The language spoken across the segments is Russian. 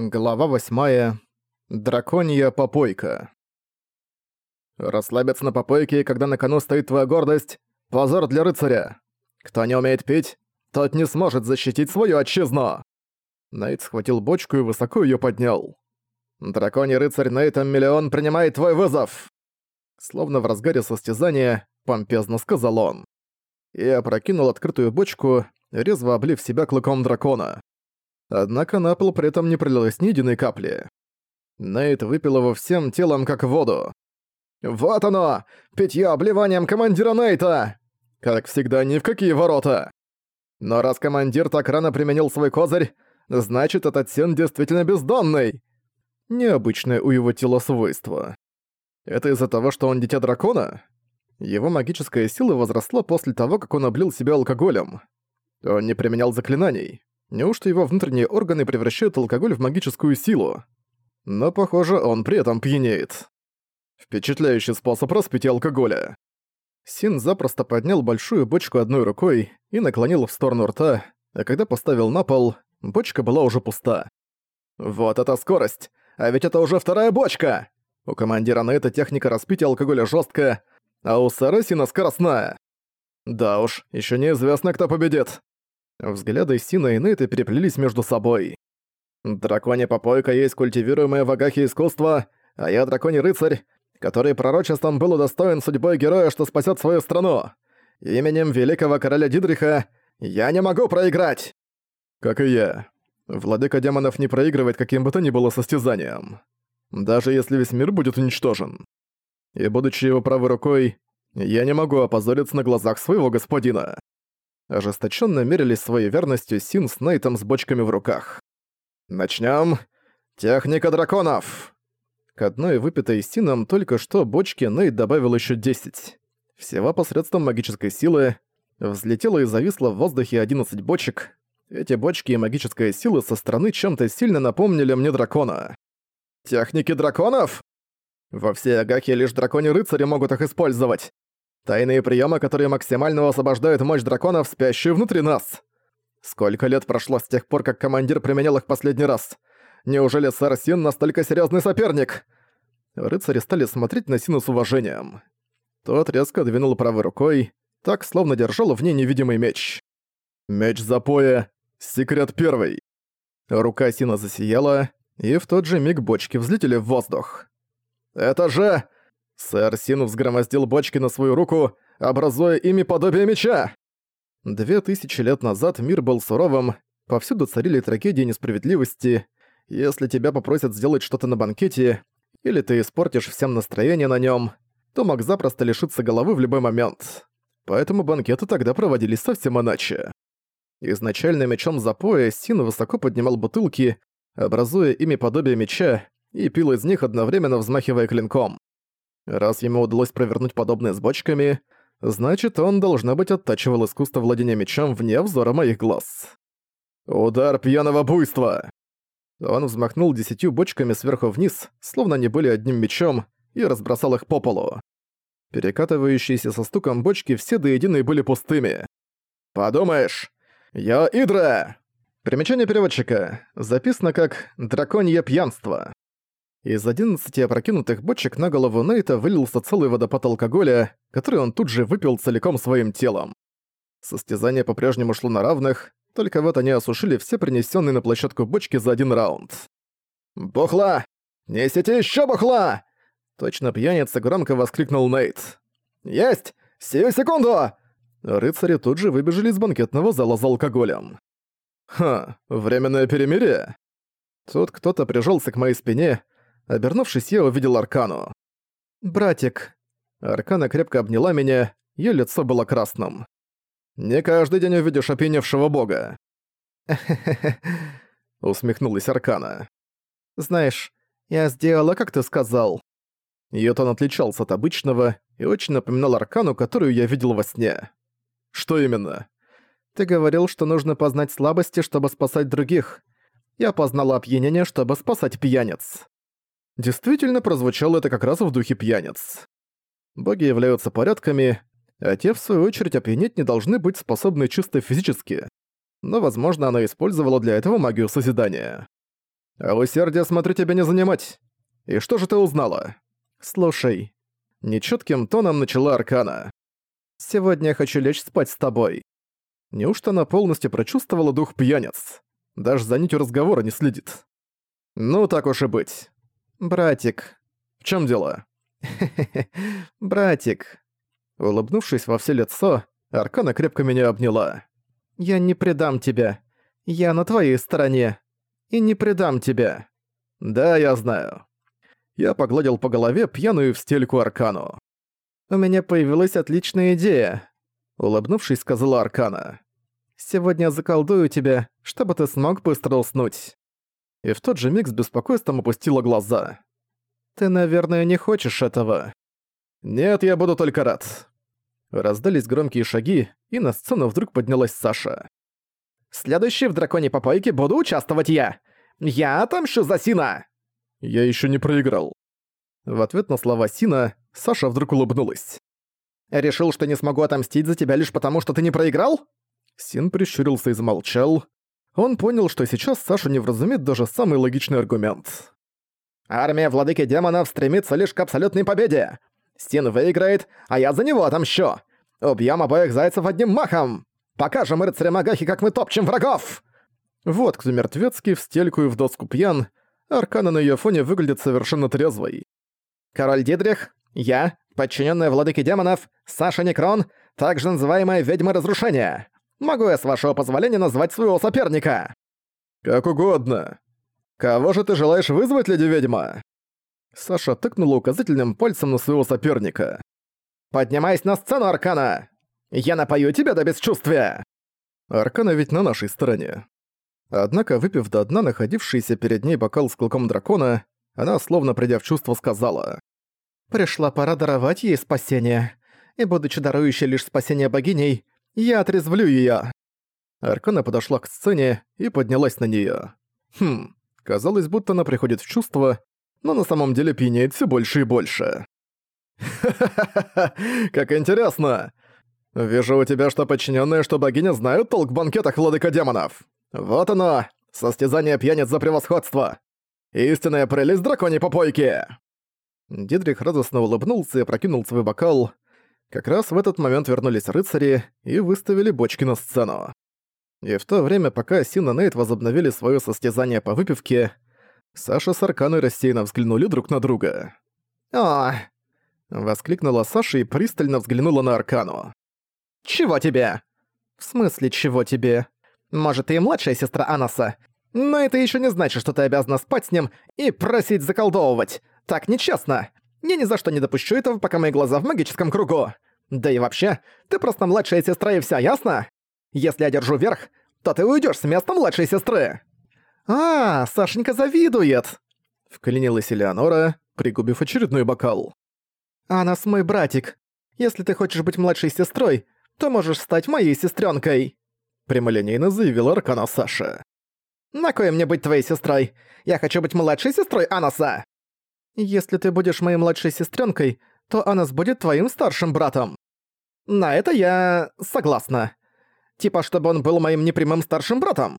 Глава восьмая. Драконья попойка. Расслабиться на попойке, когда на кону стоит твоя гордость – позор для рыцаря. Кто не умеет пить, тот не сможет защитить свою отчизну. Нейт схватил бочку и высоко ее поднял. Драконий рыцарь Нейтом Миллион принимает твой вызов. Словно в разгаре состязания, помпезно сказал он. И опрокинул открытую бочку, резво облив себя клыком дракона. Однако на пол при этом не пролилось ни единой капли. Нейт выпил его всем телом, как воду. «Вот оно! Питьё обливанием командира Нейта!» Как всегда, ни в какие ворота. Но раз командир так рано применил свой козырь, значит, этот сен действительно бездонный. Необычное у его тела свойство. Это из-за того, что он дитя дракона? Его магическая сила возросла после того, как он облил себя алкоголем. Он не применял заклинаний. Неужто его внутренние органы превращают алкоголь в магическую силу? Но, похоже, он при этом пьянеет. Впечатляющий способ распития алкоголя. Син запросто поднял большую бочку одной рукой и наклонил в сторону рта, а когда поставил на пол, бочка была уже пуста. «Вот это скорость! А ведь это уже вторая бочка!» У командира на это техника распития алкоголя жесткая, а у Сарасина скоростная. Да уж, еще неизвестно, кто победит. Взгляды Сина и Нейта переплелись между собой. «Драконья попойка есть культивируемое в Агахе искусство, а я драконий рыцарь, который пророчеством был удостоен судьбой героя, что спасет свою страну. Именем великого короля Дидриха я не могу проиграть!» «Как и я. Владыка демонов не проигрывает каким бы то ни было состязанием. Даже если весь мир будет уничтожен. И будучи его правой рукой, я не могу опозориться на глазах своего господина ожесточенно мерились своей верностью Син с Нейтом с бочками в руках. Начнем. Техника драконов!» К одной выпитой Сином только что бочке Нейт добавил еще 10. Всего посредством магической силы взлетело и зависло в воздухе 11 бочек. Эти бочки и магическая сила со стороны чем-то сильно напомнили мне дракона. «Техники драконов?» Во всей Агахе лишь дракони-рыцари могут их использовать. Тайные приемы, которые максимально освобождают мощь драконов, спящую внутри нас. Сколько лет прошло с тех пор, как командир применял их последний раз? Неужели сэр Син настолько серьезный соперник? Рыцари стали смотреть на Сина с уважением. Тот резко двинул правой рукой, так словно держал в ней невидимый меч. Меч запоя. Секрет первый. Рука Сина засияла, и в тот же миг бочки взлетели в воздух. «Это же...» Сэр Син взгромоздил бочки на свою руку, образуя ими подобие меча. Две тысячи лет назад мир был суровым, повсюду царили трагедии несправедливости. Если тебя попросят сделать что-то на банкете, или ты испортишь всем настроение на нем, то мог запросто лишиться головы в любой момент. Поэтому банкеты тогда проводились совсем иначе. Изначально мечом за пояс Син высоко поднимал бутылки, образуя ими подобие меча, и пил из них, одновременно взмахивая клинком. Раз ему удалось провернуть подобное с бочками, значит, он, должно быть, оттачивал искусство владения мечом вне взора моих глаз. «Удар пьяного буйства!» Он взмахнул десятью бочками сверху вниз, словно они были одним мечом, и разбросал их по полу. Перекатывающиеся со стуком бочки все до единой были пустыми. «Подумаешь, я Идра!» Примечание переводчика. Записано как «драконье пьянство». Из одиннадцати опрокинутых бочек на голову Нейта вылился целый водопад алкоголя, который он тут же выпил целиком своим телом. Состязание по-прежнему шло на равных, только вот они осушили все принесенные на площадку бочки за один раунд. «Бухла! Несите еще бухла!» Точно пьяница громко воскликнул Нейт. «Есть! Сию секунду!» Рыцари тут же выбежали из банкетного зала за алкоголем. «Ха, временное перемирие?» Тут кто-то прижался к моей спине, Обернувшись, я увидел Аркану. «Братик». Аркана крепко обняла меня, её лицо было красным. «Не каждый день увидишь опьяневшего бога». усмехнулась Аркана. «Знаешь, я сделала, как ты сказал». Её тон отличался от обычного и очень напоминал Аркану, которую я видел во сне. «Что именно?» «Ты говорил, что нужно познать слабости, чтобы спасать других. Я познала опьянение, чтобы спасать пьяниц». Действительно, прозвучало это как раз в духе пьяниц. Боги являются порядками, а те, в свою очередь, опьянеть не должны быть способны чисто физически. Но, возможно, она использовала для этого магию созидания. А усердие, смотрю, тебя не занимать. И что же ты узнала? Слушай. Нечётким тоном начала Аркана. Сегодня я хочу лечь спать с тобой. Неужто она полностью прочувствовала дух пьяниц? Даже за нитью разговора не следит. Ну, так уж и быть. Братик. В чем дело? братик. Улыбнувшись во все лицо, Аркана крепко меня обняла. Я не предам тебя. Я на твоей стороне. И не предам тебя. Да, я знаю. Я погладил по голове пьяную в стельку Аркану. «У меня появилась отличная идея», — улыбнувшись, сказала Аркана. «Сегодня заколдую тебя, чтобы ты смог быстро уснуть». И в тот же миг с беспокойством опустила глаза. «Ты, наверное, не хочешь этого». «Нет, я буду только рад». Раздались громкие шаги, и на сцену вдруг поднялась Саша. «Следующий в драконе попойке буду участвовать я! Я отомщу за Сина!» «Я еще не проиграл». В ответ на слова Сина Саша вдруг улыбнулась. «Решил, что не смогу отомстить за тебя лишь потому, что ты не проиграл?» Син прищурился и замолчал. Он понял, что сейчас Саша не вразумит даже самый логичный аргумент. «Армия владыки демонов стремится лишь к абсолютной победе. Син выиграет, а я за него отомщу. Убьем обоих зайцев одним махом. Покажем рыцарям Агахи, как мы топчем врагов!» Вот кто мертвецкий в стельку и в доску пьян, Аркана на её фоне выглядит совершенно трезвой. Король Дидрих, я, подчиненная владыке демонов, Саша Некрон, также называемая Ведьма Разрушения. Могу я, с вашего позволения, назвать своего соперника?» «Как угодно. Кого же ты желаешь вызвать, леди-ведьма?» Саша тыкнула указательным пальцем на своего соперника. «Поднимайся на сцену, Аркана! Я напою тебя до бесчувствия!» Аркана ведь на нашей стороне. Однако, выпив до дна находившийся перед ней бокал с клыком дракона, она, словно придя в чувство, сказала. Пришла пора даровать ей спасение. И будучи дарующей лишь спасение богиней, я отрезвлю её. Аркана подошла к сцене и поднялась на неё. Хм, казалось, будто она приходит в чувство, но на самом деле пьянеет всё больше и больше. «Ха-ха-ха! Как интересно! Вижу у тебя, что подчиненные, что богиня знают толк в банкетах владыка демонов. Вот оно! Состязание пьяниц за превосходство! Истинная прелесть драконьей попойки!» Дидрих радостно улыбнулся и прокинул свой бокал. Как раз в этот момент вернулись рыцари и выставили бочки на сцену. И в то время, пока Син и Нейт возобновили свое состязание по выпивке, Саша с Арканой рассеянно взглянули друг на друга. «О!» — воскликнула Саша и пристально взглянула на Аркану. «Чего тебе?» «В смысле, чего тебе? Может, ты и младшая сестра Анаса, но это еще не значит, что ты обязана спать с ним и просить заколдовывать. Так нечестно. Я ни за что не допущу этого, пока мои глаза в магическом кругу. Да и вообще, ты просто младшая сестра и вся, ясно? Если я держу верх, то ты уйдешь с места младшей сестры. А, Сашенька завидует. Вклинилась Элеонора, пригубив очередной бокал. Она с мой братик. Если ты хочешь быть младшей сестрой, то можешь стать моей сестренкой. Прямолинейно заявила Аркана Саша. «На кое мне быть твоей сестрой? Я хочу быть младшей сестрой Анаса!» Если ты будешь моей младшей сестренкой, то Анас будет твоим старшим братом. На это я согласна. Типа, чтобы он был моим непрямым старшим братом.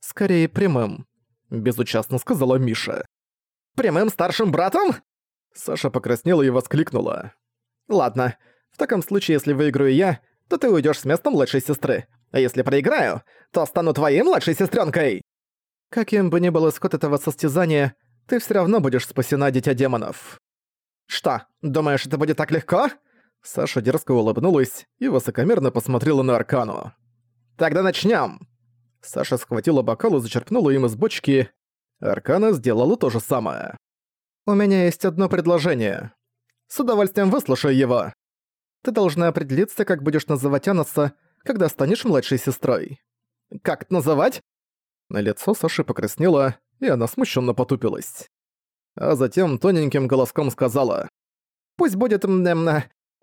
Скорее, прямым, безучастно сказала Миша. Прямым старшим братом? Саша покраснела и воскликнула. Ладно, в таком случае, если выиграю я, то ты уйдешь с места младшей сестры. А если проиграю, то стану твоей младшей сестренкой. Каким бы ни был исход этого состязания, ты все равно будешь спасена, дитя демонов». «Что, думаешь, это будет так легко?» Саша дерзко улыбнулась и высокомерно посмотрела на Аркану. «Тогда начнем. Саша схватила бокал и зачерпнула им из бочки. Аркана сделала то же самое. «У меня есть одно предложение. С удовольствием выслушай его. Ты должна определиться, как будешь называть Анаса, когда станешь младшей сестрой». «Как называть?» На лицо Саши покраснело, и она смущенно потупилась. А затем тоненьким голоском сказала. «Пусть будет, эм,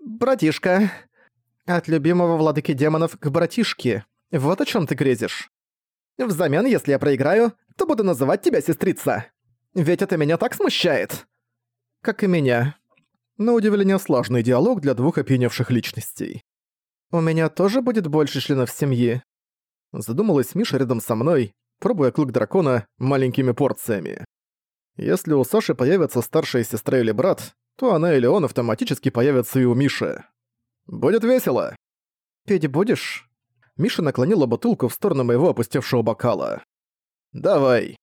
братишка. От любимого владыки демонов к братишке. Вот о чем ты грезишь. Взамен, если я проиграю, то буду называть тебя сестрица. Ведь это меня так смущает. Как и меня. На удивление сложный диалог для двух опьяневших личностей. У меня тоже будет больше членов семьи. Задумалась Миша рядом со мной, пробуя клык дракона маленькими порциями. Если у Саши появится старшая сестра или брат, то она или он автоматически появится и у Миши. «Будет весело!» «Петь будешь?» Миша наклонила бутылку в сторону моего опустевшего бокала. «Давай!»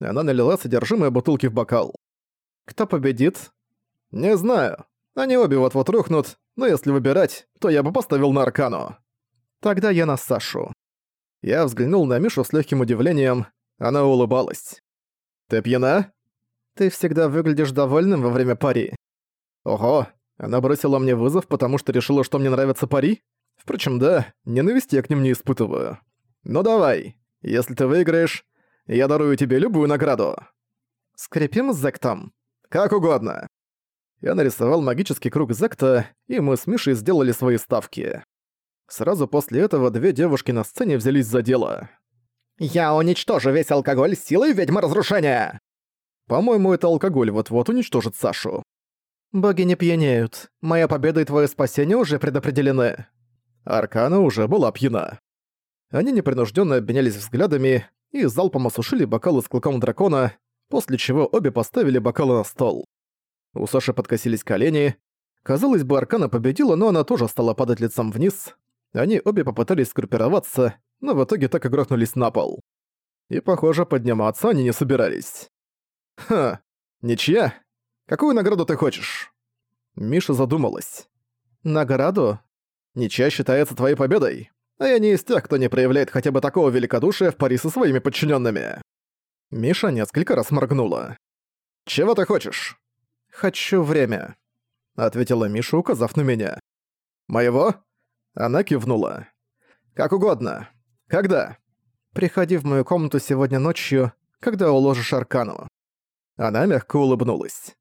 Она налила содержимое бутылки в бокал. «Кто победит?» «Не знаю. Они обе вот-вот рухнут, но если выбирать, то я бы поставил на Аркану». «Тогда я на Сашу». Я взглянул на Мишу с легким удивлением. Она улыбалась. «Ты пьяна?» «Ты всегда выглядишь довольным во время пари». «Ого, она бросила мне вызов, потому что решила, что мне нравится пари? Впрочем, да, ненависти я к ним не испытываю. Ну давай, если ты выиграешь, я дарую тебе любую награду». «Скрепим с Зектом?» «Как угодно». Я нарисовал магический круг Зекта, и мы с Мишей сделали свои ставки. Сразу после этого две девушки на сцене взялись за дело. «Я уничтожу весь алкоголь силой ведьмы разрушения!» По-моему, это алкоголь вот-вот уничтожит Сашу. «Боги не пьянеют. Моя победа и твое спасение уже предопределены». Аркана уже была пьяна. Они непринужденно обменялись взглядами и залпом осушили бокалы с клыком дракона, после чего обе поставили бокалы на стол. У Саши подкосились колени. Казалось бы, Аркана победила, но она тоже стала падать лицом вниз. Они обе попытались скруппироваться, но в итоге так и грохнулись на пол. И, похоже, подниматься они не собирались. «Ха, ничья? Какую награду ты хочешь?» Миша задумалась. «Награду? Ничья считается твоей победой, а я не из тех, кто не проявляет хотя бы такого великодушия в пари со своими подчиненными. Миша несколько раз моргнула. «Чего ты хочешь?» «Хочу время», — ответила Миша, указав на меня. «Моего?» Она кивнула. «Как угодно. Когда?» «Приходи в мою комнату сегодня ночью, когда уложишь Аркану». Она мягко улыбнулась.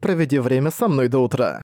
«Проведи время со мной до утра».